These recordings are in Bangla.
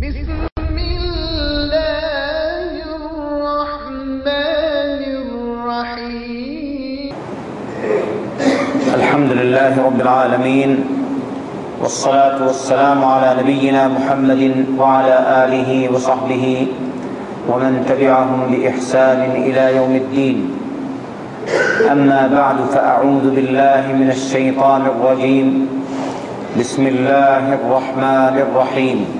الحمد لله رب العالمين والصلاة والسلام على نبينا محمد وعلى آله وصحبه ومن تبعهم بإحسان إلى يوم الدين. أما بعد فأعوذ بالله من الشيطان الرجيم. بسم الله الرحمن الرحيم.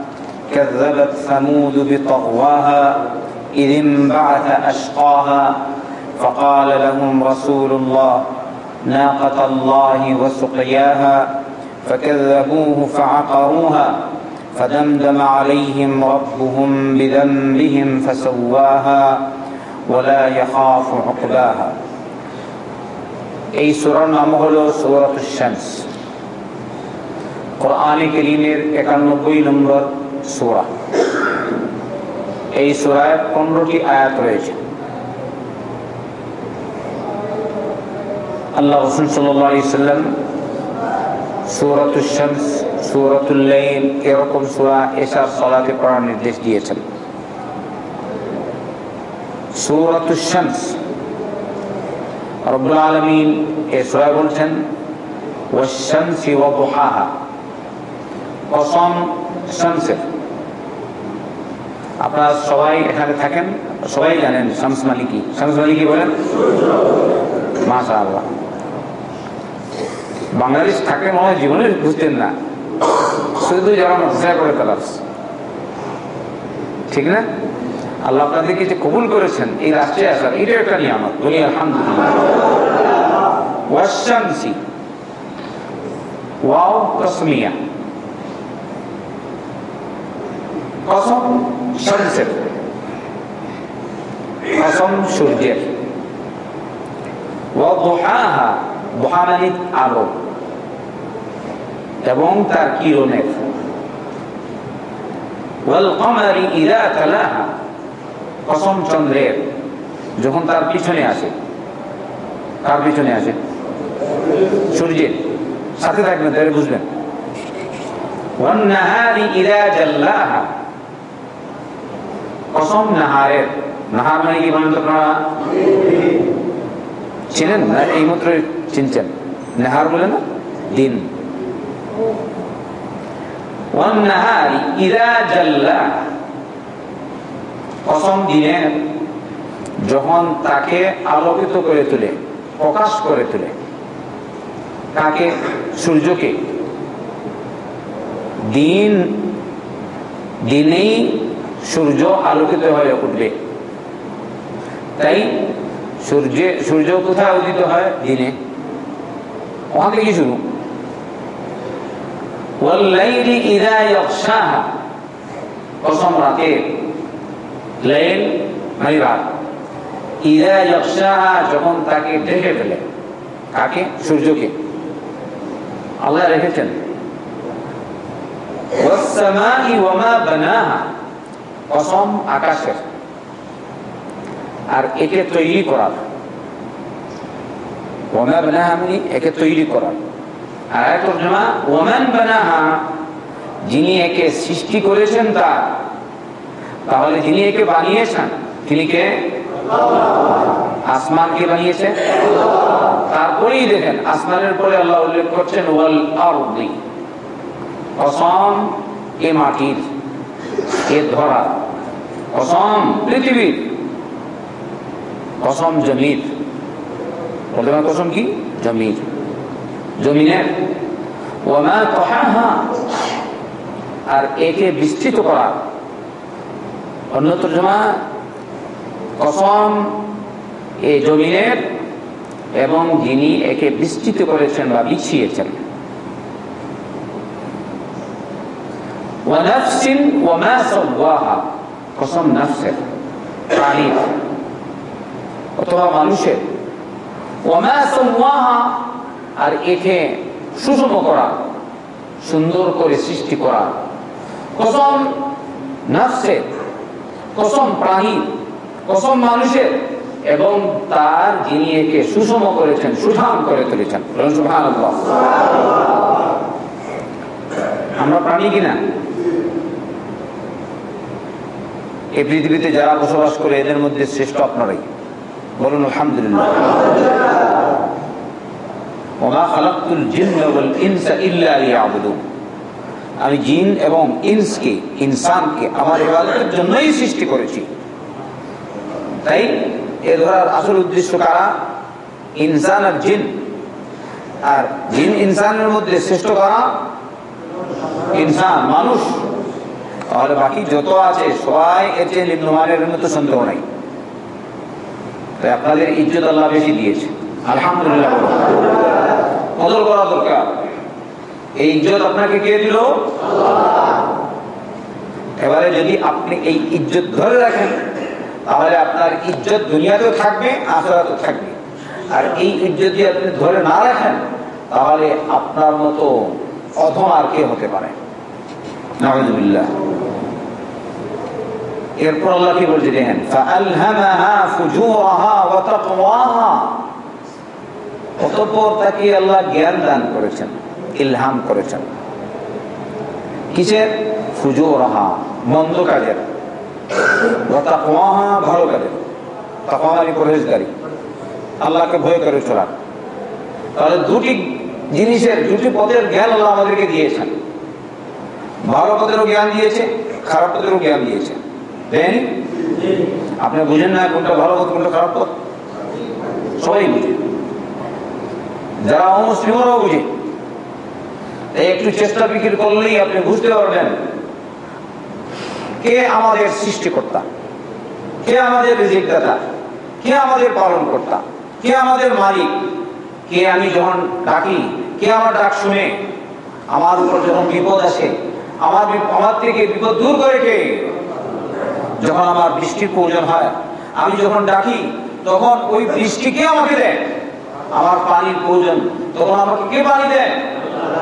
كذبت ثمود بطغواها إذ انبعث أشقاها فقال لهم رسول الله ناقة الله وسقياها فكذبوه فعقروها فدمدم عليهم ربهم بذنبهم فسواها ولا يخاف عقباها এই সুরার নাম হলো সুরত শামস কোরআনে করিমের একানব্বই নম্বর সুরা। এই সুরায় পনেরোটি আয়াত রয়েছে। আল্লাহ রসুল সাল্লাম সুরাতুল শামস এরকম সুরা এসার সলাতে পড়ার নির্দেশ দিয়েছেন। সুরাতুল শামস আলমিন এ সুরায় বলছেন ওয়াশামসি ওয়া দুহাহা। কসম আপনারা সবাই এখানে থাকেন, সবাই জানেন শামস মালিকি। শামস মালিকি বলেন? মাশা আল্লাহ বাংলাদেশ থাকে মনে হয় জীবনে, বুঝতেন না। শুধু যারা মজা করে তালাস ঠিক না? আল্লাহ আপনাদেরকে যে কবুল করেছেন, এই রাষ্ট্রে আসার এটা একটা নিয়ামত। বলি, আলহামদুলিল্লাহ। ওয়াও, তসমিয়া। কসম শামসের কসম সূর্যের আলো এবং তার কিরণের কসম চন্দ্রের যখন তার পিছনে আসে কার পিছনে আসে সূর্যের সাথে থাকবেন তাহলে বুঝবেন ওয়ান্নাহারি ইদা জাল্লাহা কসম নাহারের নাহার মানে কি বলেন আপনারা? চিনেন না? এই মাত্র চিনছেন? নাহার বলে না? দিন। দিনের যখন তাকে আলোকিত করে তোলে, প্রকাশ করে তোলে, তাকে সূর্যকে, দিন, দিনেই সূর্য আলোকিত হয়ে উঠবে। তাই সূর্যে সূর্য কোথায় উদিত হয়? দিনে। ওখান থেকে শুরু। মানে যখন তাকে ঢেকে ফেলে, কাকে? সূর্যকে। আল্লাহ রেখেছেন। কসম আকাশের। আর একে তৈরি করার। ওয়ামা বানাহা মানে একে তৈরি আর ওয়ামান বানাহা, যিনি একে সৃষ্টি করেছেন তার। তাহলে যিনি একে বানিয়েছেন, তিনি কে? তারপরেই দেখেন, আসমানের পরে আল্লাহ উল্লেখ করছেন, ওয়াল আরদি। এ মাটির। এ ধরা। কসম পৃথিবীর কসম জমির। প্রথমে কসম কি? জমির। জমিনের। আর একে বিস্তৃত করা। অন্য তর্জমা, কসম এ জমিনের এবং যিনি একে বিস্তৃত করেছেন বা বিছিয়েছেন। কসম অথবা মানুষের। আর একে সুষম করা, সুন্দর করে সৃষ্টি করা। কসম নাফসের কসম প্রাণীর কসম মানুষের এবং তার যিনি একে সুষম করেছেন, সুঠাম করে তুলেছেন। আমরা প্রাণী কিনা? এই পৃথিবীতে যারা বসবাস করে এদের মধ্যে শ্রেষ্ঠ আপনারাই। বলুন, আলহামদুলিল্লাহ। আমি জিন এবং ইনসকে, ইনসানকে আমার ইবাদতের জন্যই সৃষ্টি করেছি। তাই এ ধরার আসল উদ্দেশ্য কারা? ইনসান আর জিন। আর জিন ইনসানের মধ্যে শ্রেষ্ঠ কারা? ইনসান, মানুষ। তাহলে বাকি যত আছে, সবাই এর চেয়ে নিম্নমানের মতো সন্দেহ নাই। তাই আপনাদের ইজ্জত আল্লাহ বেশি দিয়েছে। আলহামদুলিল্লাহ। কদর করা দরকার। এই ইজ্জত আপনাকে কে দিল? এবারে যদি আপনি এই ইজ্জত ধরে রাখেন, তাহলে আপনার ইজ্জত দুনিয়াতেও থাকবে, আখেরাতেও থাকবে। আর এই ইজ্জত যদি আপনি ধরে না রাখেন, তাহলে আপনার মতো অধম আর কে হতে পারে নাউজুবিল্লাহ। এরপর আল্লাহ কি বলছে দেখেন অতঃপর তাকে আল্লাহ জ্ঞান দান করেছেন, ইলহাম করেছেন। কিসের? ফুজুরাহা, মন্দ কাজের। ভালো কাজের। তাকওয়া মানে পরহেজগারি। আল্লাহকে ভয় করে চলার। তাহলে দুটি জিনিসের, দুটি পদের জ্ঞান আল্লাহ আমাদেরকে দিয়েছেন। ভালো পদেরও জ্ঞান দিয়েছে, খারাপ পদেরও জ্ঞান দিয়েছে। আপনি বুঝেন না কোনটা ভালো পথ, কোনটা খারাপ পথ? সবাই বুঝে। যারা অমুসলিমরাও বুঝে। একটু চেষ্টা বিক্রি করলেই আপনি বুঝতে পারবেন কে আমাদের সৃষ্টিকর্তা, কে আমাদের রিজিক দাতা কে আমাদের পালন কর্তা কে আমাদের মালিক, কে আমি যখন ডাকি, কে আমার ডাক শুনে, আমার উপর যখন বিপদ আসে, আমার আমার থেকে বিপদ দূর করে কে? যখন আমার বৃষ্টির প্রয়োজন হয়, আমি যখন ডাকি, তখন ওই বৃষ্টি কে আমাকে দেয়? আমার পানির প্রয়োজন। তখন আমাকে কে পানি দেয়?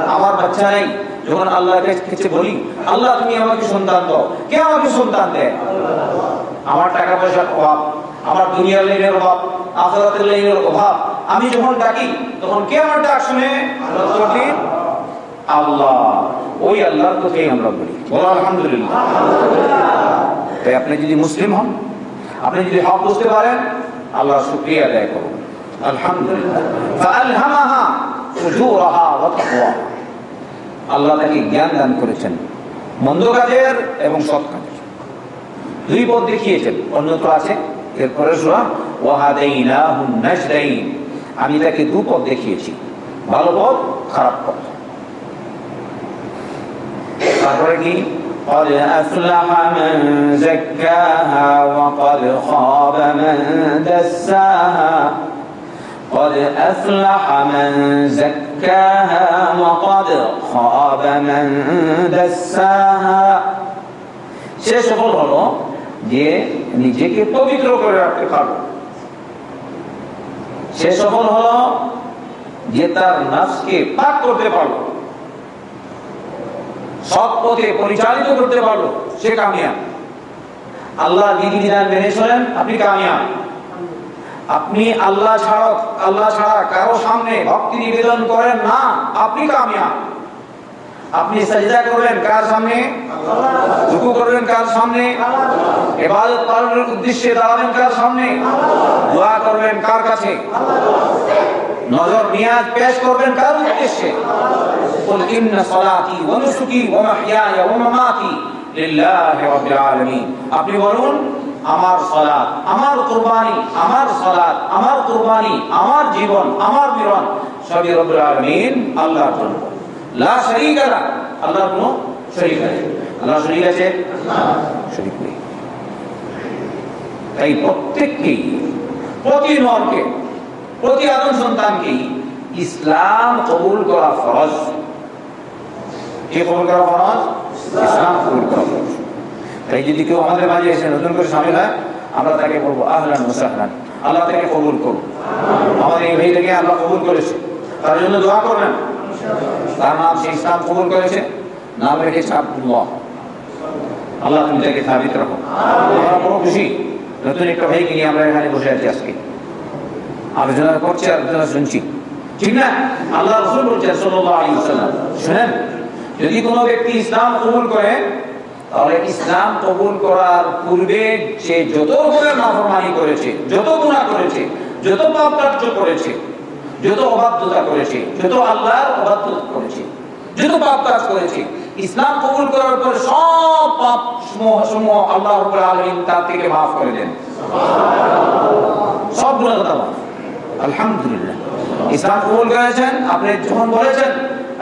আমার বাচ্চা নেই। যখন আল্লাহর কাছে বলি, আল্লাহ, তুমি আমাকে সন্তান দাও। কে আমাকে সন্তান দেয়? আমার টাকা পয়সার অভাব, আমার দুনিয়ার লাইনের অভাব, আখরাতের লাইনের অভাব। আমি যখন ডাকি, তখন কে আমার ডাক শুনে? আল্লাহ। ওই আল্লাহর কথাই আমরা বলি। বলো, আলহামদুলিল্লাহ। তাই আপনি যদি মুসলিম হন, আপনি যদি হক বুঝতে পারেন আল্লাহ শুক্রিয়া আদায় করুন। আল্লাহ তাকে জ্ঞান দান করেছেন কাজের এবং সৎ দুই দেখিয়েছেন এরপরে আমি তাকে দু পথ দেখিয়েছি, ভালো পথ, খারাপ পথ। তারপরে কি? قد أفلح من زكاها وقد خاب من دساها قد أفلح من زكاها وقد خاب من دساها সে সফল হলো যে নিজেকে পবিত্র করে রাখতে পারলো সে সফল হলো যে তার নাফসকে পাক করতে পারলো সৎ পথে পরিচালিত করতে পারল, সে কামিয়া আল্লাহ বিধিবিধান মেনে চলেন, আপনি কামিয়া আপনি আল্লাহ ছাড়া আল্লাহ ছাড়া কারও সামনে ভক্তি নিবেদন করেন না, আপনি কামিয়া আপনি সাজদা করলেন কার সামনে? রুকু করবেন কার সামনে? ইবাদত পালনের উদ্দেশ্যে দাঁড়াবেন কার সামনে? দোয়া করবেন কার কাছে? নজর, নিয়াজ পেশ করবেন কার উদ্দেশ্যে? قل إن صلاتي ونسكي ومحياي ومماتي لله رب العالمين আপনি বলুন আমার সালাত আমার কুরবানি আমার সালাত আমার কুরবানি আমার জীবন আমার বিরন সবই রব্বুল আলামিন আল্লাহর জন্য লা শারীকা লা আল্লাহর কোনো শরীক আছে আল্লাহ শরীক আছে শরীক নেই তাই প্রত্যেককেই প্রতি নরকে প্রতি আদম সন্তানকেই ইসলাম কবুল করা ফরজ কি কবুল করা ফরজ? ইসলাম কবুল করা তাই যদি কেউ আমাদের মাঝে এসে নতুন করে সামিল হয়, আমরা তাকে বলব, আহলান মুসাহলান আল্লাহ তাকে কবুল করুন আমাদের এই ভাইটাকে আল্লাহ কবুল করেছে। তার জন্য দোয়া করবেন। তার নাম সে ইসলাম কবুল করেছে। নাম রেখেছে আব্দুল্লাহ আল্লাহ তুমি তাকে সাবিত রাখো। আমরা বড় খুশি। নতুন একটা ভাইকে নিয়ে আমরা এখানে বসে আছি আজকে। আলোচনা করছি, আলোচনা শুনছি। ঠিক না? আল্লাহ রসুল বলছেন সাল্লাল্লাহু আলাইহি ওয়াসাল্লাম, শুনেন যদি কোনো ব্যক্তি ইসলাম কবুল করে, তাহলে ইসলাম কবুল করার পূর্বে সে যত রকমের নাফরমানি করেছে, যত গুনাহ করেছে, যত পাপ কার্য করেছে, যত অবাধ্যতা করেছে, যত আল্লাহর অবাধ্যতা করেছে, যত পাপ কাজ করেছে, ইসলাম কবুল করার পর সব পাপ সমূহ আল্লাহ আলামিন তার থেকে মাফ করে দেন। সব গুনাহ কথা আলহামদুলিল্লাহ। ইসলাম কবুল করেছেন, আপনি যখন বলেছেন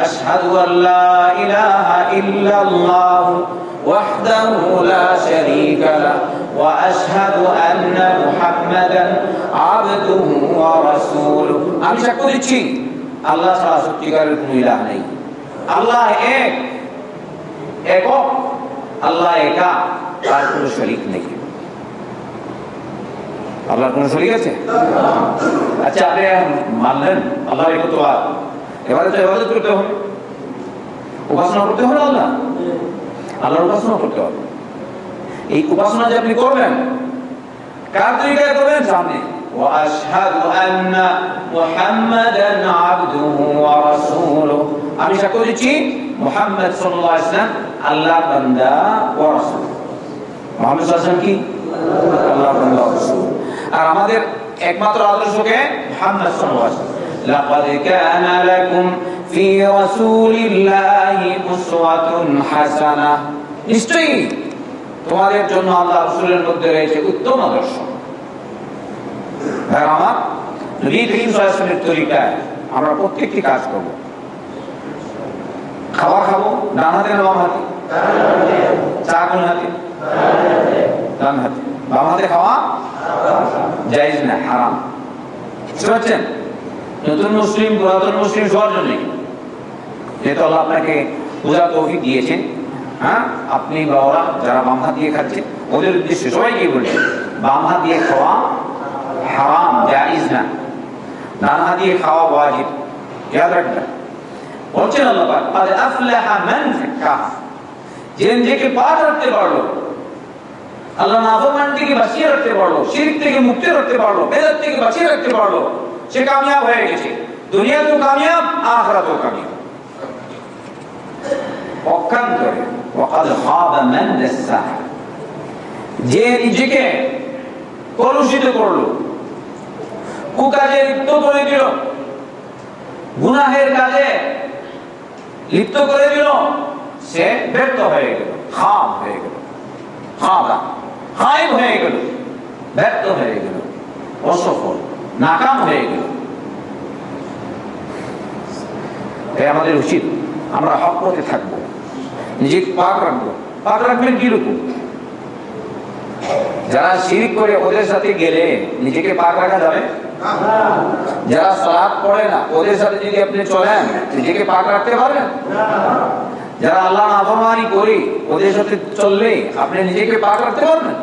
আশহাদু আল্লা ইলাহা ইল্লাল্লাহ ওয়াহদাহু লা শারীকা লা ওয়া আশহাদু আন্না মুহাম্মাদান আবদুহু ওয়া রাসূলুহু। আমি সাক্ষ্য দিচ্ছি, আল্লাহ ছাড়া সত্যিকারের কোনো ইলাহ নেই। আল্লাহ এক, একক, আল্লাহ একা, তার কোনো শরীক নেই। আল্লাহর কোনো শরীক আছে? আচ্ছা আপনি মানলেন? আল্লাহ একত্রবাদ এবারে তো এবাদত করতে হবে। উপাসনা করতে হবে আল্লাহ? আল্লাহর উপাসনা করতে হবে। এই উপাসনা যে আপনি করবেন, কার তরিকায় করবেন? সামনে আমি সাক্ষ্য দিচ্ছি, মোহাম্মদ সাল্লাম আল্লাহ বান্দা ও রসুল। কি? আল্লাহ বান্দা আর আমাদের একমাত্র আদর্শকে মোহাম্মদ সাল্লাহ لقد كان لكم في رسول الله أسوة حسنة নিশ্চয়ই তোমাদের জন্য আল্লাহ রাসূলের মধ্যে রয়েছে উত্তম আদর্শ ভাই আমার নবী করিম সাল্লাল্লাহু তরিকায় আমরা প্রত্যেকটি কাজ করব খাবার খাবো ডান হাতে না বাম হাতে চা কোন হাতে ডান হাতে বাম হাতে খাওয়া জায়েজ না হারাম বুঝতে পারছেন নতুন মুসলিম, পুরাতন মুসলিম সবার জন্যই। যেহেতু আল্লাহ আপনাকে পূজা তৌফিক দিয়েছেন। হ্যাঁ? আপনি বা ওরা যারা বাম হাত দিয়ে খাচ্ছে, ওদের উদ্দেশ্যে সবাইকে বলছে বাম হাত দিয়ে খাওয়া হারাম জানিস না। ডান হাত দিয়ে খাওয়া বাজিব খেয়াল রাখবেন। আল্লাহ পারল, আল্লাহ থেকে বাঁচিয়ে রাখতে পারল, শিরক থেকে মুক্তি রাখতে পারল, বেদাত থেকে বাঁচিয়ে রাখতে পারল। সে কামিয়াব হয়ে গেছে। দুনিয়াতেও কামিয়াব, আখরাতেও কামিয়াব। পক্ষান্তরে, ওয়াকাদ খাবা মান দাসসা যে নিজেকে কলুষিত করল, কুকাজে লিপ্ত করে দিল, গুনাহের কাজে লিপ্ত করে দিল, সে ব্যর্থ হয়ে গেল খাম হয়ে গেল, খাবা খাইব হয়ে গেল, ব্যর্থ হয়ে গেল, অসফল। নাকাম হয়ে গেল তাই আমাদের উচিত আমরা হক পথে থাকব, নিজেকে পাক রাখব। পাক রাখবেন কীরকম যারা শিরিক করে ওদের সাথে গেলে নিজেকে পাক রাখা যাবে? যারা সালাদ পড়ে না, ওদের সাথে যদি আপনি চলেন, নিজেকে পাক রাখতে পারবেন যারা আল্লাহ নাফরমানি করি, ওদের সাথে চললে আপনি নিজেকে পাক রাখতে পারবেন?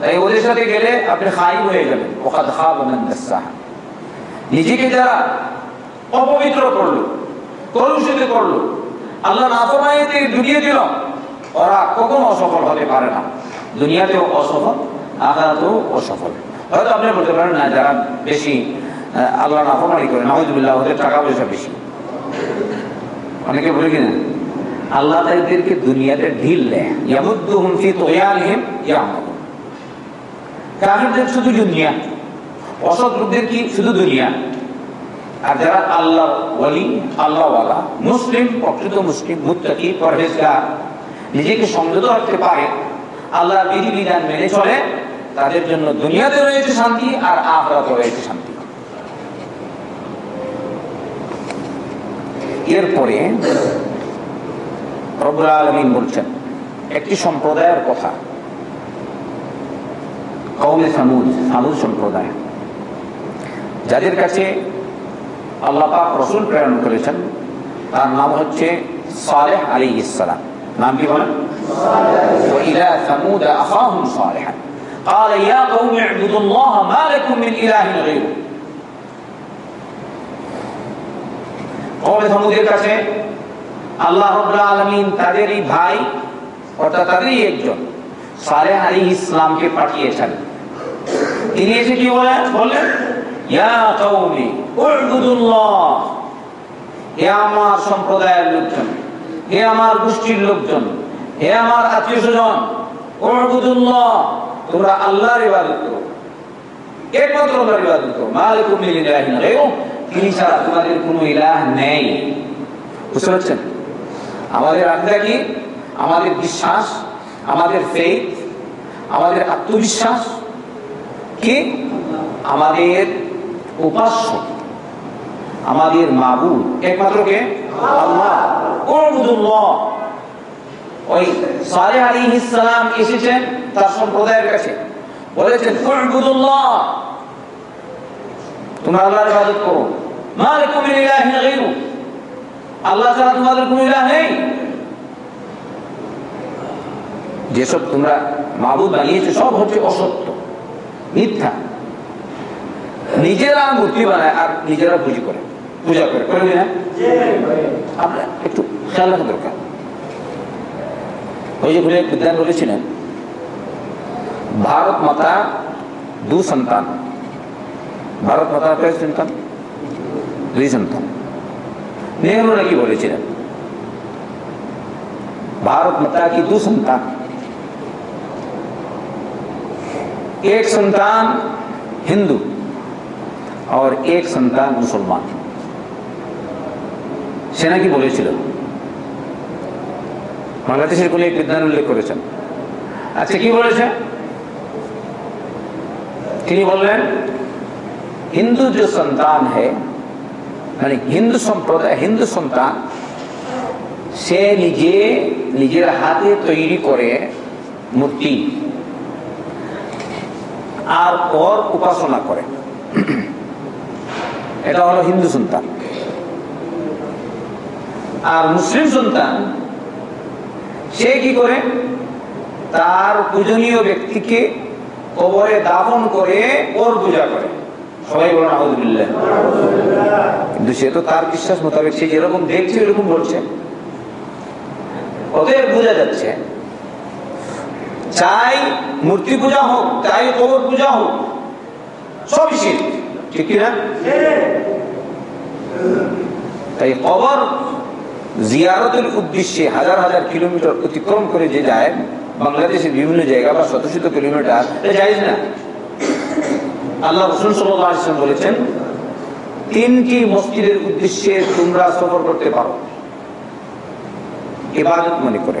তাই ওদের সাথে গেলে আপনি খাই হয়ে যাবেন। ওখাদ খাবেন নিজেকে যারা অপবিত্র করল, কলুষিত করল, আল্লাহ নাফরমানিতে ডুবিয়ে দিল, ওরা কখনো অসফল হতে পারে না। দুনিয়াতেও অসফল, আখারাতেও অসফল। হয়তো আপনি বলতে পারেন, না, যারা বেশি আল্লাহ নাফরমানি করে নাহজুবিল্লাহ ওদের টাকা পয়সা বেশি। অনেকে বলে কিনা, আল্লাহ তাদেরকে দুনিয়াতে ঢিল দেয়। ইয়ামুদ্দুহুম ফি তুগয়ানিহিম ইয়ামাহুন কাফিরদের শুধু দুনিয়া। অসৎ লোকদের কি? শুধু দুনিয়া। আর যারা আল্লাহ ওয়ালি, আল্লাহওয়ালা, মুসলিম, প্রকৃত মুসলিম, মুত্তাকি, পরহেজগার, নিজেকে সংযত রাখতে পারে, আল্লাহর বিধিবিধান মেনে চলে, তাদের জন্য দুনিয়াতে রয়েছে শান্তি আর আখরাতে রয়েছে শান্তি। এরপরে রব্বুল আলমিন বলছেন, একটি সম্প্রদায়ের কথা। কৌমে সামুদ সামুদ সম্প্রদায় যাদের কাছে আল্লাহ পাক রসুল প্রেরণ করেছেন তার নাম হচ্ছে সালেহ আলী ইসালাম নাম কি বলেন وإلى ثمود أخاهم صالحا قال يا قوم اعبدوا الله ما لكم من إله غيره কবে সমুদ্রের কাছে আল্লাহ রব্লা আলমিন তাদেরই ভাই অর্থাৎ তাদেরই একজন সালেহ আলী ইসলামকে পাঠিয়েছেন তিনি এসে কি বলেন বললেন হে আমার সম্প্রদায়ের লোকজন, হে আমার গোষ্ঠীর লোকজন, হে আমার আত্মীয় স্বজন উবুদুল্লাহ, তোমরা আল্লাহর ইবাদত করো। একমাত্র আল্লাহর ইবাদত করো। মালিকুম তিনি ছাড়া তোমাদের কোনো ইলাহ নেই। বুঝতে পারছেন? আমাদের আকিদা কি? আমাদের বিশ্বাস, আমাদের ফেথ আমাদের আত্মবিশ্বাস কি? আমাদের উপাস্য, আমাদের মাবুদ। একমাত্র কে? আল্লাহ। ওই সালেহ আলাইহিস সালাম এসেছেন তার সম্প্রদায়ের কাছে। বলেছেন তোমরা করো। আল্লাহ তোমাদের নেই। যেসব তোমরা মাবুদ বানিয়েছো, সব হচ্ছে অসত্য। মিথ্যা নিজেরা মূর্তি বানায় আর নিজেরা পুজো করে পূজা করে করে না আমরা একটু খেয়াল রাখা দরকার ওই যে ঘুরে বিদ্যান বলেছিলেন ভারত মাতা দু সন্তান ভারত মাতার কয় সন্তান দুই সন্তান নেহরু নাকি বলেছিলেন भारत माता की दो संतान एक संतान हिंदू और एक संतान मुसलमान সেনা কি বলেছিল বাংলাদেশের কোন এক বিদ্যান উল্লেখ করেছেন আচ্ছা কি বলেছে তিনি বললেন হিন্দু যে সন্তান है মানে হিন্দু সম্প্রদায় হিন্দু সন্তান সে নিজে নিজের হাতে তৈরি করে মূর্তি আর ওর উপাসনা করে। এটা হলো হিন্দু সন্তান। আর মুসলিম সন্তান, সে কি করে? তার পূজনীয় ব্যক্তিকে কবরে দাফন করে ওর পূজা করে। সবাই বলেন আহমদুল্লাহ কিন্তু সে তো তার বিশ্বাস মোতাবেক সে যেরকম দেখছে এরকম বলছে অতএব বোঝা যাচ্ছে চাই মূর্তি পূজা হোক, চাই কবর পূজা হোক, সবই শীত ঠিক কিনা? তাই কবর জিয়ারতের উদ্দেশ্যে হাজার হাজার কিলোমিটার অতিক্রম করে যে যায়, বাংলাদেশের বিভিন্ন জায়গা বা শত শত কিলোমিটার যায় না। আল্লাহ সাল্লাম বলেছেন, তিনটি মসজিদের উদ্দেশ্যে তোমরা সফর করতে পারো। ইবাদত মনে করে।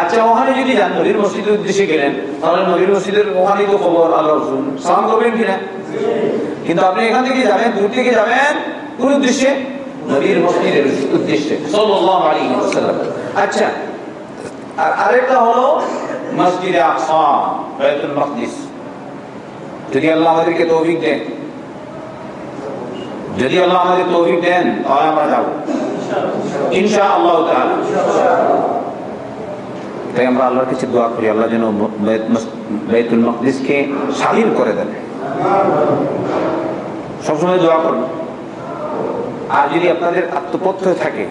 আচ্ছা ওখানে যদি যান, নবীর মসজিদের উদ্দেশ্যে গেলেন, তাহলে নবীর মসজিদের ওখানেই তো খবর, আল্লাহ রসুল। সালাম করবেন কিনা? কিন্তু আপনি এখান থেকে যাবেন, দূর থেকে যাবেন, কোন উদ্দেশ্যে? নবীর মসজিদের উদ্দেশ্যে আচ্ছা আর আরেকটা হলো মসজিদে আকসা যদি আল্লাহ আমাদেরকে তৌফিক দেন, যদি আল্লাহ আমাদের তৌফিক দেন, তাহলে আমরা যাব। ইনশা আল্লাহ তাই আমরা আল্লাহর কাছে দোয়া করি, আল্লাহ যেন বাইতুল মকদিসকে স্বাধীন করে দেন। সবসময় দোয়া করুন। আর যদি আপনাদের আত্মপথ্য থাকে,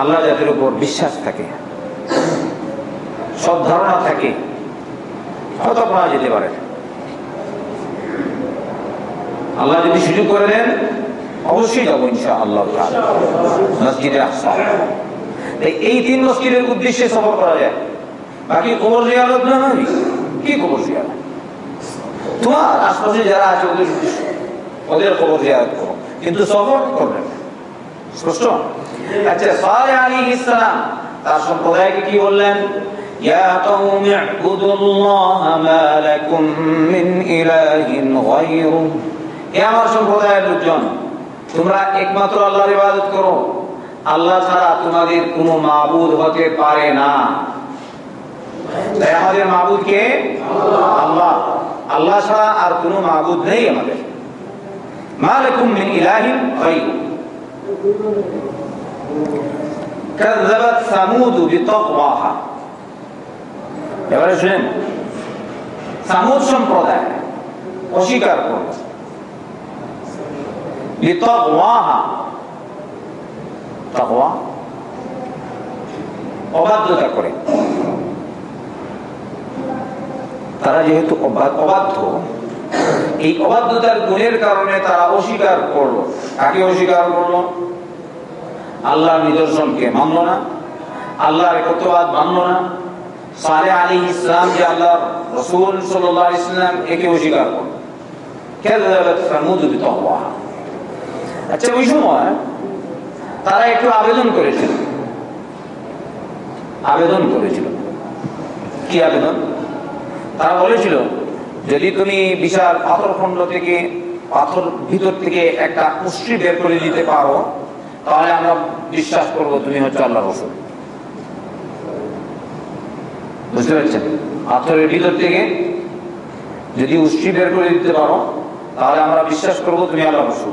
আল্লাহ যাদের উপর বিশ্বাস থাকে, সব ধারণা থাকে, হয়তো আপনারা যেতে পারেন। আল্লাহ যদি সুযোগ করে দেন, অবশ্যই যাব ইনশা আল্লাহ মসজিদে আসা। তাই এই তিন মসজিদের উদ্দেশ্যে সফর করা যায় বাকি কবর জিয়ারত না নয় কি কবর জিয়ারত তোমার আশপাশে যারা আছে ওদের ওদের কবর জিয়ারত করো কিন্তু সফর করবে না স্পষ্ট আচ্ছা সালে আলী ইসলাম তার সম্প্রদায়কে কি বললেন يا قوم اعبدوا الله ما لكم من إله غيره এ আমার সম্প্রদায়ের লোকজন তোমরা একমাত্র আল্লাহর ইবাদত করো আল্লাহ ছাড়া তোমাদের কোনো মাবুদ হতে পারে না তাই আমাদের মাবুদ কে আল্লাহ আল্লাহ ছাড়া আর কোনো মাবুদ নেই আমাদের মালিকুম মিন ইলাহিন গায়রু কাযযাবাত সামুদ বিতাকওয়াহা এবারে শুনেন সামুদ সম্প্রদায় অস্বীকার করল বিতাকওয়াহা অবাধ্যতা করে। তারা যেহেতু অবাধ্য, এই অবাধ্যতার গুণের কারণে তারা অস্বীকার করল। কাকে অস্বীকার করল? আল্লাহর নিদর্শনকে মানল না। আল্লাহর একত্রবাদ মানল না। সালে আলী ইসলাম যে আল্লাহ রসুল সাল্লাহ ইসলাম একে অস্বীকার করল। আচ্ছা ওই সময় তারা একটু আবেদন করেছিল। আবেদন করেছিল। কি আবেদন? তারা বলেছিল, যদি তুমি বিশাল পাথর খণ্ড থেকে, পাথর ভিতর থেকে একটা পুষ্টি বের করে দিতে পারো, তাহলে আমরা বিশ্বাস করব তুমি হচ্ছে আল্লাহ রসুল। বুঝতে পারছেন? পাথরের ভিতর থেকে যদি উষ্টি বের করে দিতে পারো, তাহলে আমরা বিশ্বাস করব তুমি আল্লাহ রসুল।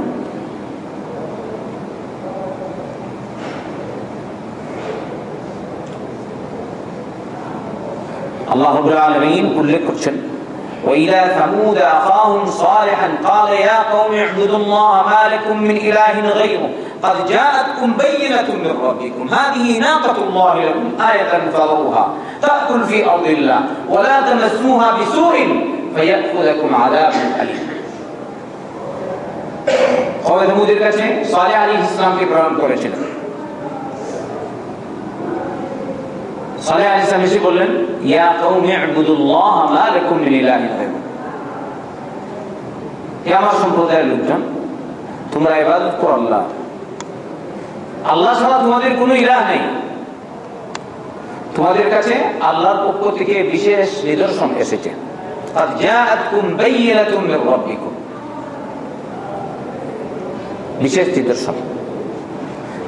আল্লাহ قل উল্লেখ করছেন وإلى ثمود أخاهم صالحا قال يا قوم اعبدوا الله ما لكم من إله غيره. قد جاءتكم بينة من ربكم. هذه ناقة الله لكم. آية فذروها. تأكل في أرض الله ولا تمسوها بسوء فيأخذكم عذاب أليم. قوم ثمود الكشن صالح عليه السلام في برام كورشن সালে আলী ইসলাম বললেন, ইয়া কৌমি আবুদুল্লাহ লা লাকুম মিন ইলাহিন হে আমার সম্প্রদায়ের লোকজন, তোমরা ইবাদত করো আল্লাহ। আল্লাহ ছাড়া তোমাদের কোনো ইরা নেই। তোমাদের কাছে আল্লাহর পক্ষ থেকে বিশেষ নিদর্শন এসেছে। বিশেষ নিদর্শন।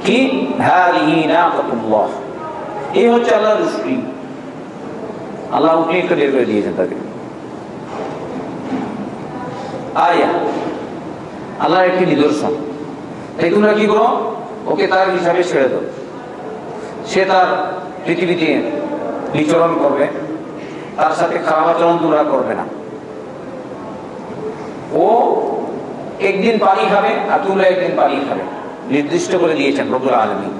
কি? হারিহি না এই হচ্ছে আল্লাহর উষ্টি আল্লাহ একটা বের করে দিয়েছেন তাকে। আয়া। আল্লাহর একটি নিদর্শন। তাই তোমরা কি করো? ওকে তার হিসাবে ছেড়ে দাও। সে তার পৃথিবীতে বিচরণ করবে। তার সাথে খারাপ আচরণ তোমরা করবে না। ও একদিন পানি খাবে আর তোমরা একদিন পানি খাবে। নির্দিষ্ট করে দিয়েছেন রবুল আলমী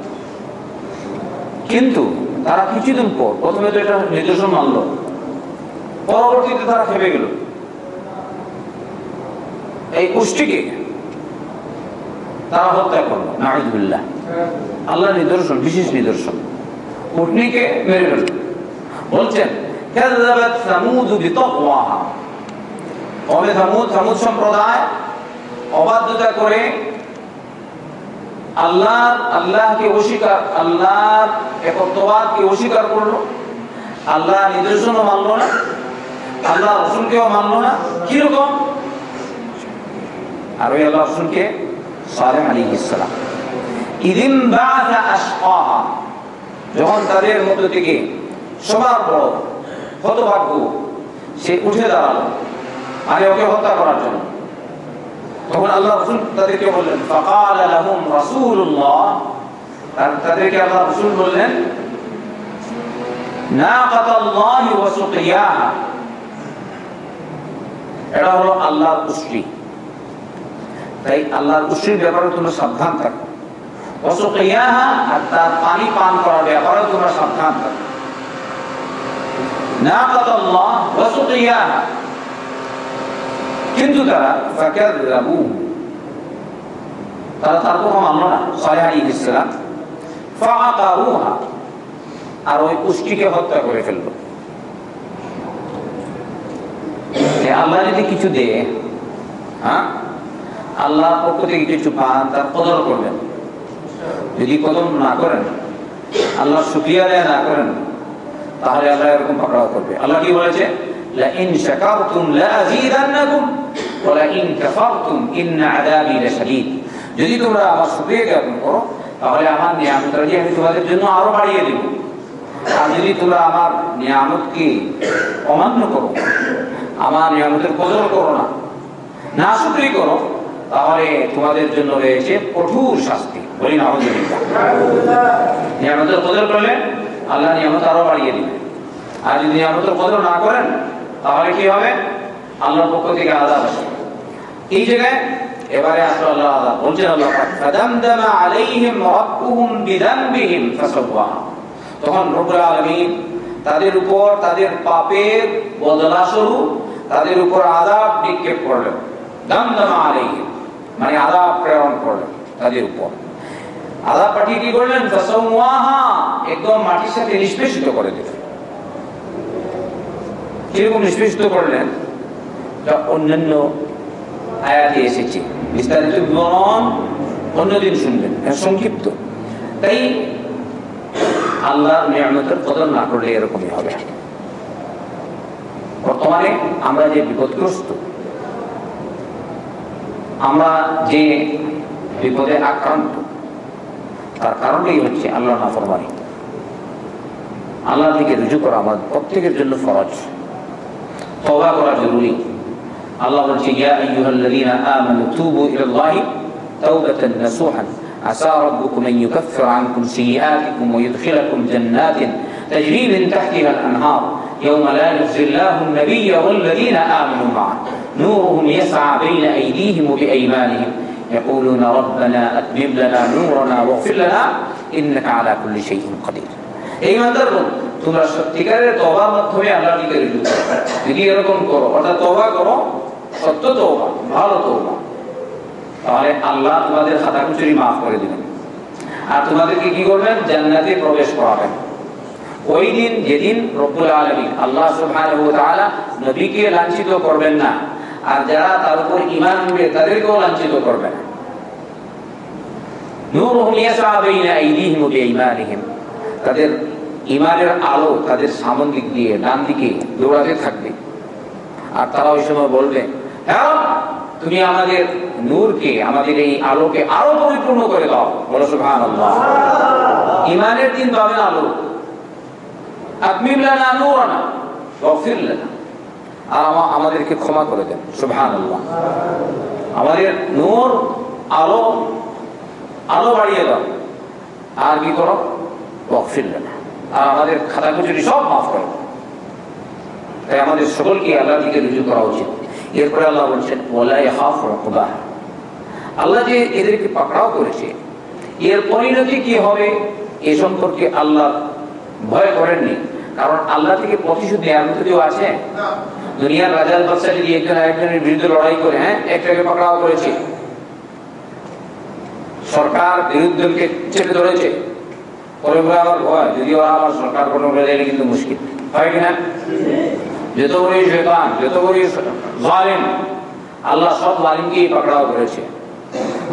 কিন্তু তারা কিছুদিন পর, প্রথমে তো এটা নির্দেশন মানল, পরবর্তীতে তারা খেপে গেল, এই কুষ্টিকে তারা হত্যা করল নাহিদুল্লাহ আল্লাহ নিদর্শন, বিশেষ নিদর্শন। উটনিকে মেরে ফেলল। বলছেন সম্প্রদায় অবাধ্যতা করে আল্লাহ আল্লাহকে অস্বীকার, আল্লাহর একত্ববাদকে অস্বীকার করল। আল্লাহ নিদর্শনও মানল না। আল্লাহ রসুলকেও মানল না। কীরকম আর ওই আল্লাহ রসুলকে সালেম। আলী ইসলাম ইদিন যখন তাদের মধ্য থেকে সবার বড় হতভাগ্য, সে উঠে দাঁড়াল। আগে ওকে হত্যা করার জন্য। তখন আল্লাহ রসুল তাদেরকে বললেন, ফাকাল লাহুম রাসূলুল্লাহ। তাদেরকে আল্লাহ রসুল বললেন, নাকাতাল্লাহি ওয়া সুকিয়াহা এটা হলো আল্লাহর উষ্ট্রি তাই আল্লাহর উষ্ট্রির ব্যাপারে তোমরা সাবধান থাকো। ওয়াসুকিয়াহা আর তার পানি পান করার ব্যাপারেও তোমরা সাবধান থাকো। নাকাতাল্লাহ, ওয়া সুকিয়াহা কিন্তু তারা তারা তার কথা না আর ওই পুষ্টিকে হত্যা করে ফেলল। আল্লাহ যদি কিছু দেয় হ্যাঁ? আল্লাহর পক্ষ থেকে কিছু পান, তার কদর করবেন। যদি কদর না করেন আল্লাহ শুক্রিয়া না করেন, তাহলে আল্লাহ এরকম পাকড়াও করবে। আল্লাহ কি বলেছে? লা ইন শাকারতুম লা আজিদান্নাকুম যদি তোমরা আমার জ্ঞাপন করো, তাহলে আমার আমি তোমাদের জন্য আরও বাড়িয়ে দেব। আর যদি তোমরা আমার নিয়ামতকে অমান্য করো, আমার নিয়ামতের কদর করো না না করো, তাহলে তোমাদের জন্য রয়েছে কঠোর শাস্তি। বলি নিয়ামতের কদর করলে আল্লাহ নিয়ামত আরও বাড়িয়ে দিবে। আর যদি নিয়ামতের কদর না করেন, তাহলে কি হবে? আল্লাহর পক্ষ থেকে আদাব আসবে এই জায়গায় এবারে আসলে আল্লাহ আদাব বলছেন আল্লাহ আলাইহিম রাব্বুহুম তখন রব্বুল আলামিন তাদের উপর তাদের পাপের বদলা স্বরূপ তাদের উপর আদাব নিক্ষেপ করলেন। দামদামা আলাইহিম মানে আদাব প্রেরণ করলেন তাদের উপর। আদাব পাঠিয়ে কি করলেন? ফাসাওয়াহা একদম মাটির সাথে নিষ্পেষিত করে দিলেন। কীরকম নিষ্পেষিত করলেন? অন্যান্য আয়াতে এসেছে। বিস্তারিত বিবরণ অন্যদিন শুনবেন সংক্ষিপ্ত। তাই আল্লাহর নিয়ামতের কদর না করলে এরকমই হবে। বর্তমানে আমরা যে বিপদগ্রস্ত, আমরা যে বিপদে আক্রান্ত, তার কারণেই হচ্ছে আল্লাহ নাফরমানি। আল্লাহ থেকে রুজু করা আমার প্রত্যেকের জন্য ফরজ। তওবা করা জরুরি। আল্লাহ বলছে ইয়া আইয়ুহাল্লাযীনা আমানু তুবু ইলাল্লাহি তাওবাতান নাসুহান عسى ربكم أن يكفر عنكم سيئاتكم ويدخلكم جنات تجري من تحتها الأنهار يوم لا يخزي الله النبي والذين آمنوا معه نورهم يسعى بين أيديهم وبأيمانهم يقولون ربنا أتمم لنا نورنا واغفر لنا إنك على كل شيء قدير এই মাদার তোমরা সত্যিকারের তবার মাধ্যমে আল্লাহ দিকে রুজু করো যদি এরকম করো অর্থাৎ তবা করো সত্য তো ভালো তো তাহলে আল্লাহ তোমাদের খাতা কুচুরি মাফ করে দিবেন। আর তোমাদেরকে কি করবেন? জান্নাতে প্রবেশ করাবেন। ওই দিন, যেদিন রব্বুল আলমী আল্লাহ সুবহানাহু ওয়া তাআলা নবীকে লাঞ্ছিত করবেন না, আর যারা তার উপর ঈমান আনবে তাদেরকেও লাঞ্ছিত করবেন নূরুহুম ইয়াসআ বাইনা আইদিহিম ওয়া বিআইমানিহিম তাদের ইমানের আলো তাদের সামন দিক দিয়ে ডান দিকে দৌড়াতে থাকবে। আর তারা ওই সময় বলবে হ্যাঁ? তুমি আমাদের নূরকে আমাদের এই আলোকে আরও পরিপূর্ণ করে দাও। বলো সুবহান ইমানের দিন পাবেন আলো। আতমিম লানা নূরানা ওয়াগফির লানা। আর আমাদেরকে ক্ষমা করে দেন সুবহান আমাদের নূর আলো আলো বাড়িয়ে দাও। আর কি করো? ওয়াগফির লানা। আর আমাদের খাতা কুচুরি সব মাফ করো। তাই আমাদের সকলকে আল্লাহ দিকে রুজু করা উচিত। এরপরে আল্লাহ বলছেন আল্লাহ যে এদেরকে পাকড়াও করেছে, এর পরিণতি কি হবে এ সম্পর্কে আল্লাহ ভয় করেননি। কারণ আল্লাহ থেকে প্রতিশোধ নেওয়ার মতো কেউ আছে? দুনিয়ার রাজার বাচ্চা যদি একজন একজনের বিরুদ্ধে লড়াই করে হ্যাঁ একটাকে পাকড়াও করেছে। সরকার বিরুদ্ধকে চেপে ধরেছে। পরে আবার ভয়, যদি ওরা আবার সরকার কোনো গেলে কিন্তু মুশকিল। হয় কিনা যত বড় শেতান জালিম। আল্লাহ সব পাকড়াও করেছে।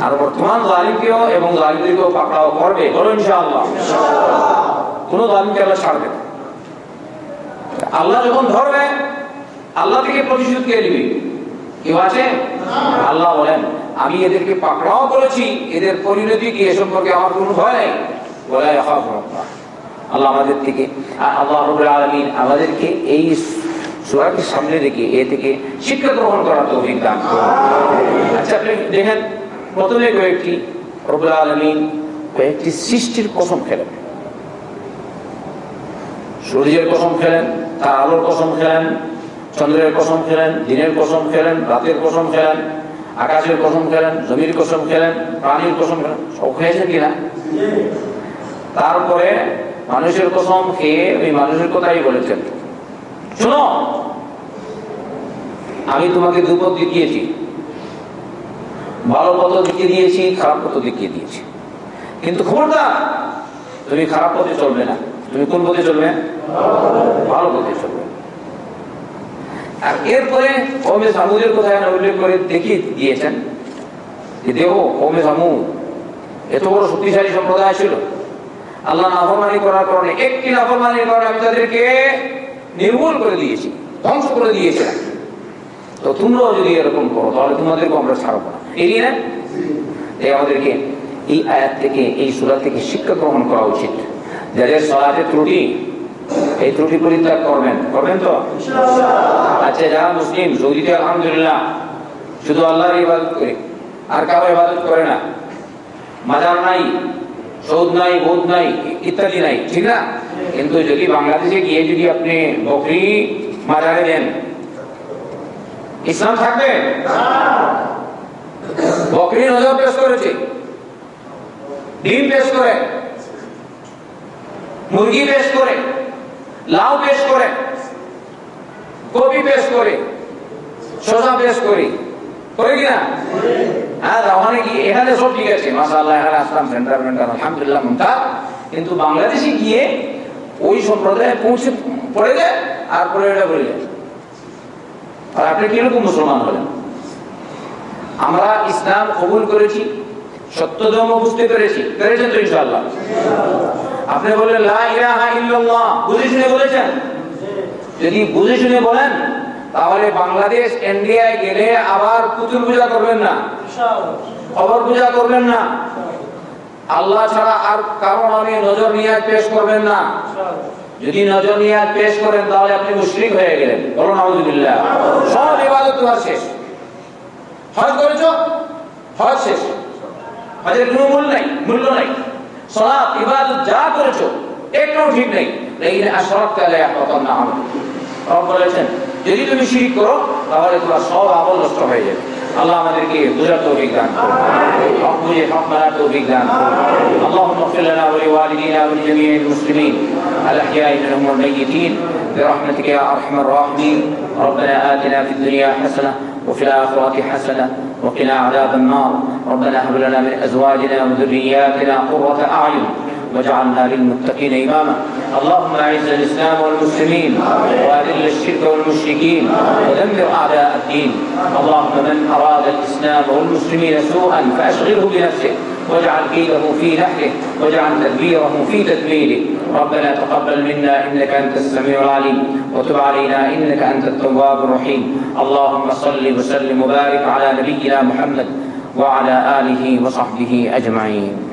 আর বর্তমান জালিমকেও এবং জালিমদেরকেও পাকড়াও করবে। বলো ইনশাআল্লাহ। জালিমকে আল্লাহ ছাড়বে আল্লাহ যখন ধরবে, আল্লাহ থেকে প্রতিশোধ কে নিবে? কেউ আছে? আল্লাহ বলেন, আমি এদেরকে পাকড়াও করেছি। এদের পরিণতি কি এ সম্পর্কে আমার কোনো ভয় নেই? বলে, আল্লাহ আমাদের থেকে আল্লাহ আলমিন আমাদেরকে এই সুরাকে সামনে রেখে এ থেকে শিক্ষা গ্রহণ করার তৌফিক দান আচ্ছা আপনি দেখেন, প্রথমে কয়েকটি রবুল আলমিন কয়েকটি সৃষ্টির কসম খেলেন। সূর্যের কসম খেলেন, তার আলোর কসম খেলেন, চন্দ্রের কসম খেলেন, দিনের কসম খেলেন, রাতের কসম খেলেন, আকাশের কসম খেলেন, জমির কসম খেলেন, প্রাণীর কসম খেলেন, সব খেয়েছেন কিনা? তারপরে মানুষের কসম খেয়ে ওই মানুষের কথাই বলেছেন। শোনো আমি তোমাকে দুপথ দেখিয়েছি ভালো পথ দেখিয়ে দিয়েছি, খারাপ পথ দেখিয়ে দিয়েছি। কিন্তু খবরদার, তুমি খারাপ পথে চলবে না। তুমি কোন পথে চলবে? ভালো পথে চলবে। আর এরপরে সামুদের কথা উল্লেখ করে যে সামুদ, এত বড় শক্তিশালী সম্প্রদায় ছিল। আল্লাহ করার কারণে, একটি আমি তাদেরকে নির্মূল করে দিয়েছি, ধ্বংস করে দিয়েছিলাম। তো তোমরাও যদি এরকম করো তাহলে তোমাদেরকে আমরা ছাড়বো না। এড়িয়ে না তাই আমাদেরকে এই আয়াত থেকে এই সুরা থেকে শিক্ষা গ্রহণ করা উচিত। যাদের সলাতে ত্রুটি এই ত্রুটি পরিত্যাগ করবেন। করবেন তো? আচ্ছা যারা মুসলিম সৌদিতে আলহামদুলিল্লাহ শুধু আল্লাহর ইবাদত করে আর কারও ইবাদত করে না। মাজার নাই সৌদ নাই বোধ নাই ইত্যাদি নাই ঠিক না? কিন্তু যদি বাংলাদেশে গিয়ে যদি আপনি বকরি মাজারে দেন ইসলাম থাকবে? বকরি নজর পেশ করেছে। ডিম পেশ করে। মুরগি পেশ করে। লাউ পেশ করে। কপি পেশ করে। শসা পেশ করে। হ্যাঁ কি এখানে সব ঠিক আছে। আসলাম কিন্তু বাংলাদেশে গিয়ে ওই সম্প্রদায়ে পৌঁছে পড়ে যায়, আর পরে এটা বলে। যায় আর আপনি কীরকম মুসলমান হলেন? আমরা ইসলাম কবুল করেছি, সত্য ধর্ম বুঝতে পেরেছি। পেরেছেন তো ইনশাল্লাহ আপনি বললেন বুঝে শুনে বলেছেন? যদি বুঝে শুনে বলেন, তাহলে বাংলাদেশ ইন্ডিয়ায় গেলে আবার পুতুল পূজা করবেন না। খবর পূজা করবেন না। আল্লাহ ছাড়া আর কারও নজর নিয়াজ পেশ করবেন না। যদি নজর নিয়াজ পেশ করেন তাহলে আপনি মুশরিক হয়ে গেলেন বলুন আলহামদুলিল্লাহ সব ইবাদত তোমার শেষ হজ করেছ হজ শেষ হজের কোনো মূল্য নাই মূল্য নাই সলাপ ইবাদত যা করেছো একটাও ঠিক নেই লেকিন আশরাক তাহলে এখন না হবে রব বলেছেন যদি তুমি শিরিক করো তাহলে তোমার সব আমল নষ্ট হয়ে যাবে আল্লাহ আমাদেরকে বুঝার তৌফিক দান করুন হক বুঝে হক মানার তৌফিক দান করুন اللهم اغفر لنا ولوالدينا ولجميع المسلمين الاحياء منهم والميتين برحمتك يا أرحم الراحمين. ربنا آتنا في الدنيا حسنة وفي الآخرة حسنة وقنا عذاب النار. ربنا هب لنا من أزواجنا وذرياتنا قرة أعين واجعلنا للمتقين إماما. اللهم أعز الإسلام والمسلمين وأذل الشرك والمشركين ودمر أعداء الدين. اللهم من أراد الإسلام والمسلمين سوءا فأشغله بنفسه. واجعل كيده في نحره واجعل تدبيره في تدميره. ربنا تقبل منا إنك أنت السميع العليم وتب علينا إنك أنت التواب الرحيم. اللهم صل وسلم وبارك على نبينا محمد وعلى آله وصحبه أجمعين.